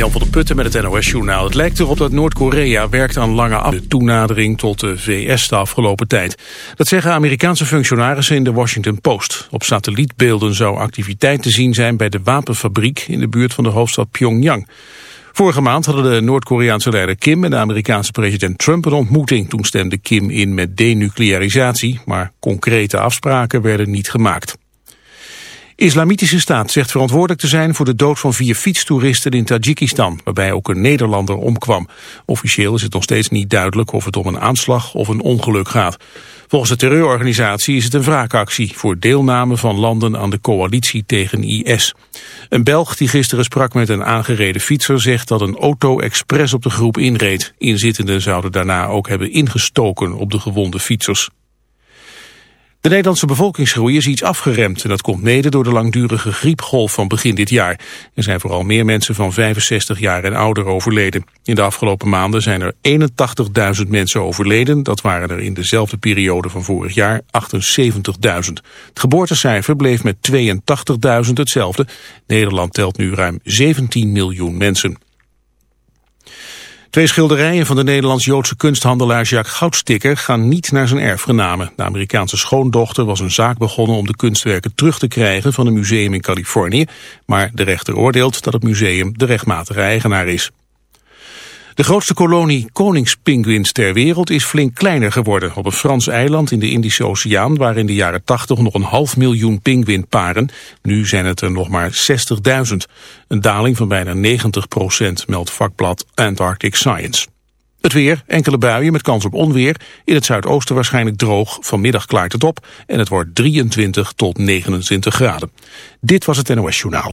Jan van der Putten met het NOS-journaal. Het lijkt erop dat Noord-Korea werkt aan lange toenadering tot de VS de afgelopen tijd. Dat zeggen Amerikaanse functionarissen in de Washington Post. Op satellietbeelden zou activiteit te zien zijn bij de wapenfabriek... in de buurt van de hoofdstad Pyongyang. Vorige maand hadden de Noord-Koreaanse leider Kim en de Amerikaanse president Trump een ontmoeting. Toen stemde Kim in met denuclearisatie, maar concrete afspraken werden niet gemaakt. Islamitische staat zegt verantwoordelijk te zijn voor de dood van vier fietstoeristen in Tajikistan, waarbij ook een Nederlander omkwam. Officieel is het nog steeds niet duidelijk of het om een aanslag of een ongeluk gaat. Volgens de terreurorganisatie is het een wraakactie voor deelname van landen aan de coalitie tegen IS. Een Belg die gisteren sprak met een aangereden fietser zegt dat een auto expres op de groep inreed. Inzittenden zouden daarna ook hebben ingestoken op de gewonde fietsers. De Nederlandse bevolkingsgroei is iets afgeremd en dat komt mede door de langdurige griepgolf van begin dit jaar. Er zijn vooral meer mensen van 65 jaar en ouder overleden. In de afgelopen maanden zijn er 81.000 mensen overleden. Dat waren er in dezelfde periode van vorig jaar 78.000. Het geboortecijfer bleef met 82.000 hetzelfde. Nederland telt nu ruim 17 miljoen mensen. Twee schilderijen van de Nederlands-Joodse kunsthandelaar Jacques Goudstikker gaan niet naar zijn erfgenamen. De Amerikaanse schoondochter was een zaak begonnen om de kunstwerken terug te krijgen van een museum in Californië, maar de rechter oordeelt dat het museum de rechtmatige eigenaar is. De grootste kolonie koningspinguïns ter wereld is flink kleiner geworden. Op een Frans eiland in de Indische Oceaan waren in de jaren 80 nog een half miljoen pinguïnparen. Nu zijn het er nog maar 60.000. Een daling van bijna 90 procent, meldt vakblad Antarctic Science. Het weer, enkele buien met kans op onweer. In het zuidoosten waarschijnlijk droog. Vanmiddag klaart het op en het wordt 23 tot 29 graden. Dit was het NOS Journaal.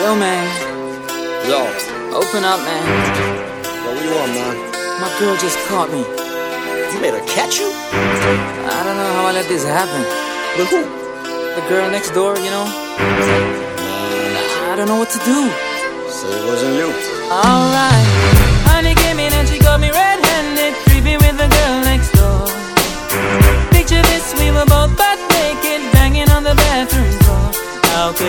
Yo, man. Yo, Open up, man. yo, what you want, man? My girl just caught me. You made her catch you? I don't know how I let this happen. With who? The girl next door, you know? I don't know what to do. Say it wasn't you. Alright. Honey came in and she got me red-handed, creepy with the girl next door. Picture this, we were both butt naked, banging on the bathroom floor. How could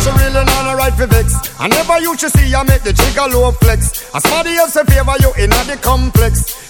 She really not a right for vex. I never used to see I make the chick low flex. As somebody else a favor you in a the complex.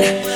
mine.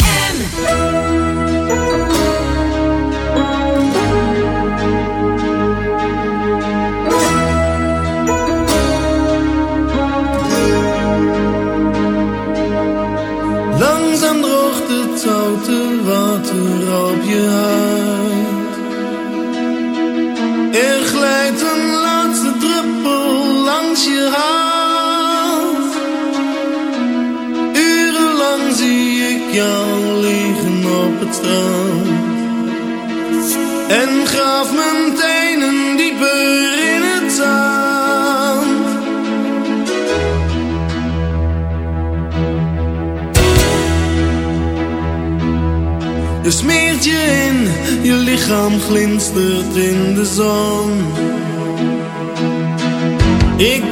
lichaam glinstert in de zon. Ik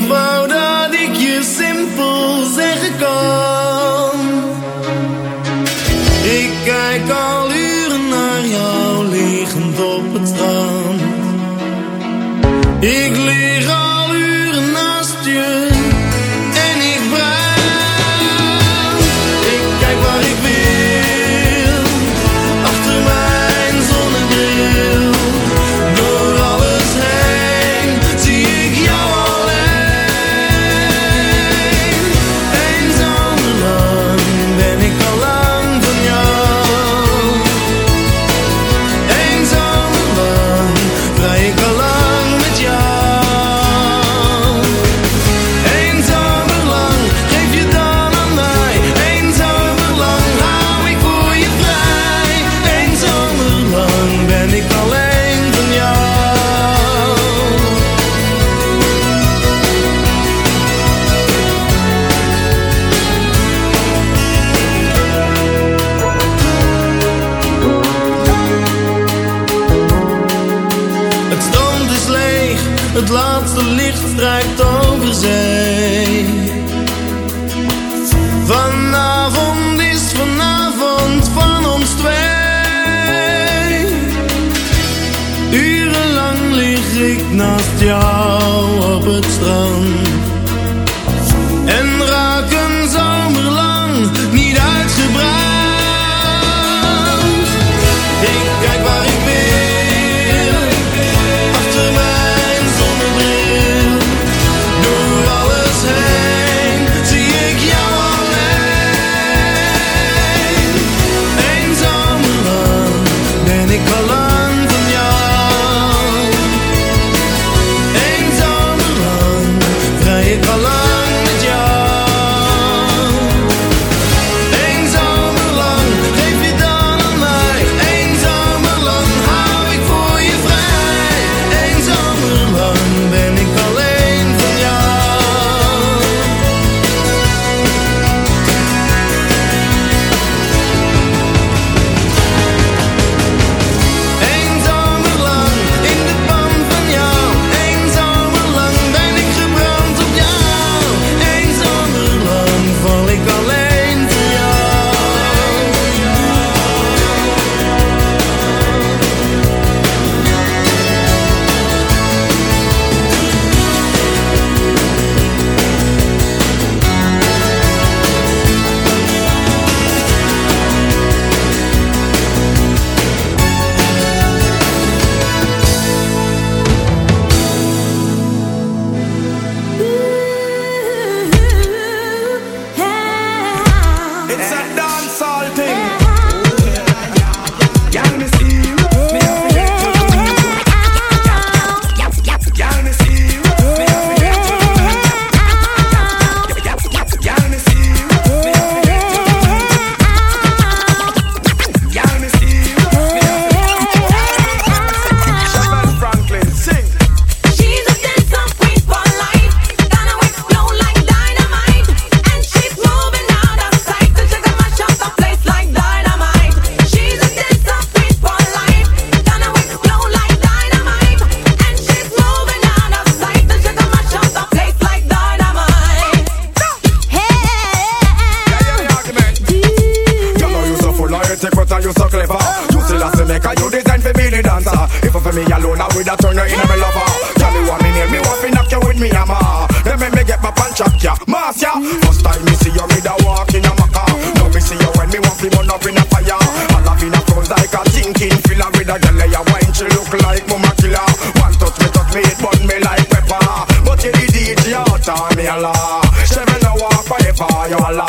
First time me see you, me da walk in a maca. Now me see you when me want to burn up in a fire. All love in a froze like a thinking filler with a girl ya wine. She look like mama killer. One touch me, touch me, it burn me like pepper. But you the DJ, you turn me a la. Seven hour forever, you a la.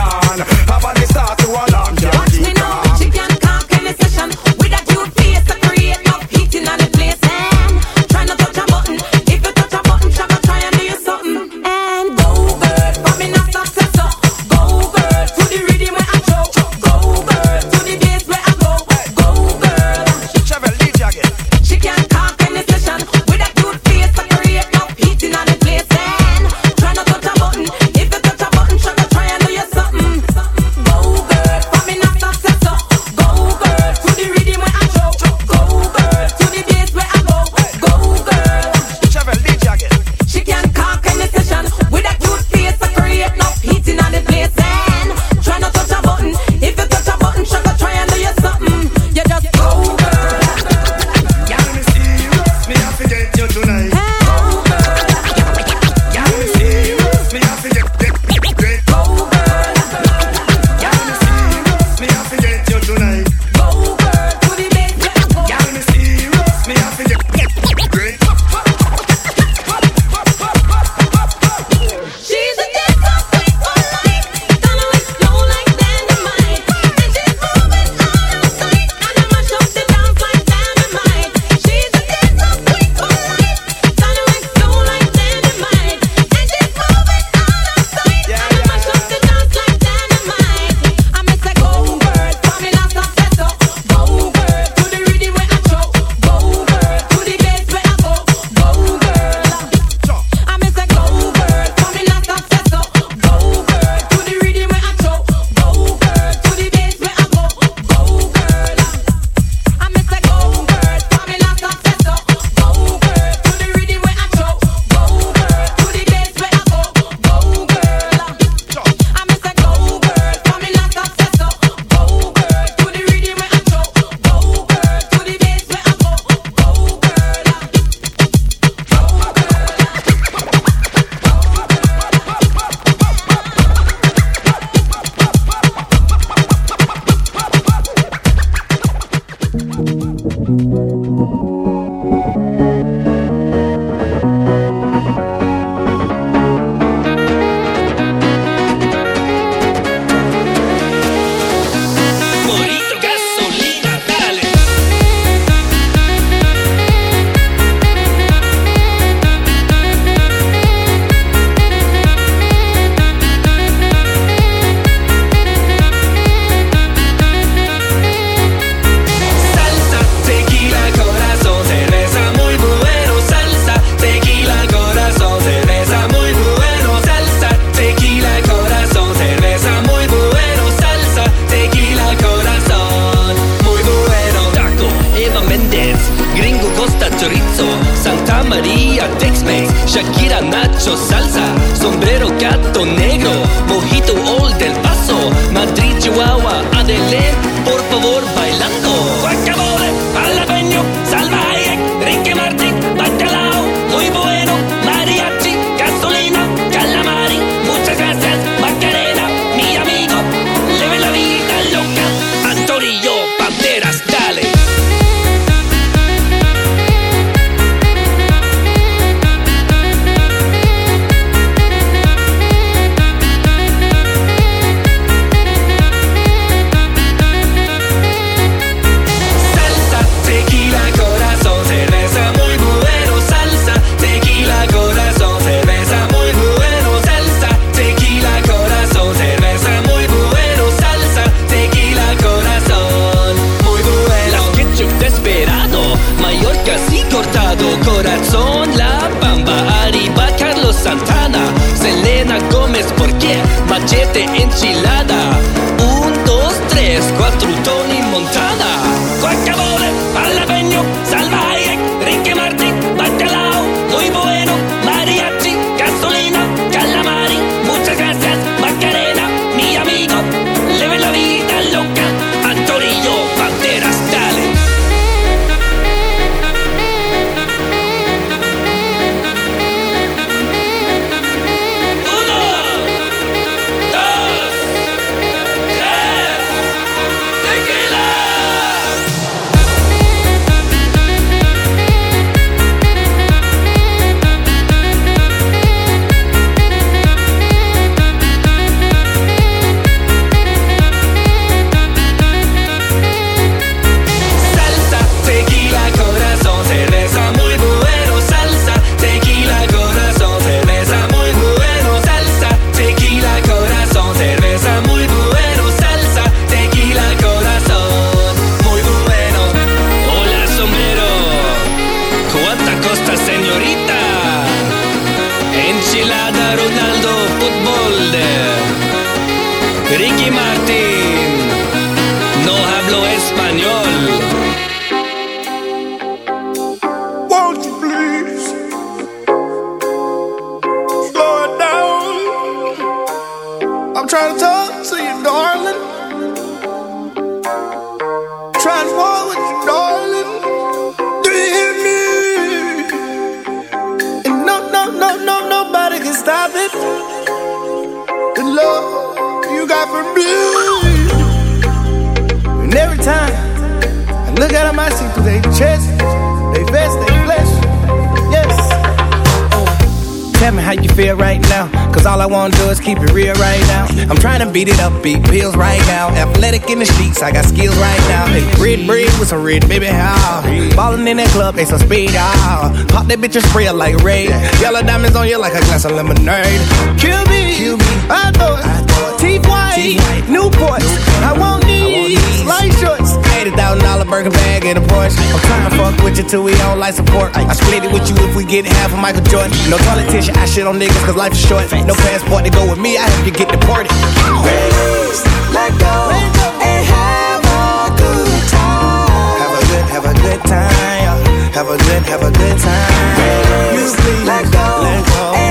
diamonds on you like a glass of lemonade. Kill me, Kill me. I thought. Teeth white, Newports. I want these light shorts. $80,000 burger bag in a Porsche. I'm trying to fuck with you till we on life support. I split it with you if we get half of Michael Jordan. No politician, I shit on niggas cause life is short. No passport to go with me, I help you get deported. Raise, let go, and have a good time. Have a good, have a good time. Have a good, have a good time. Raise, let go, let go,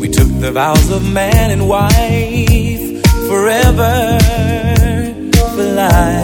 We took the vows of man and wife forever for life.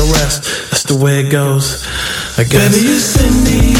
the rest. That's the way it goes. I guess. Baby, you send me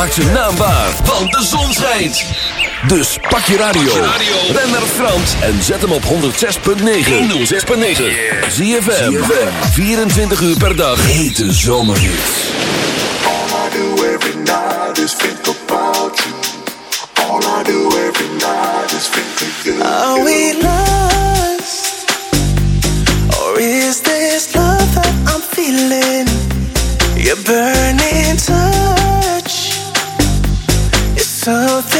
Maak ze naambaar, want de zon schijnt. Dus pak je radio. Ben naar Frans en zet hem op 106.9. 106.9. Zie je 24 uur per dag. Hete zomerhits. All I do every night is think about you. All I do every night is think of you. Are we lost? Or is this love that I'm feeling? You're burning time. something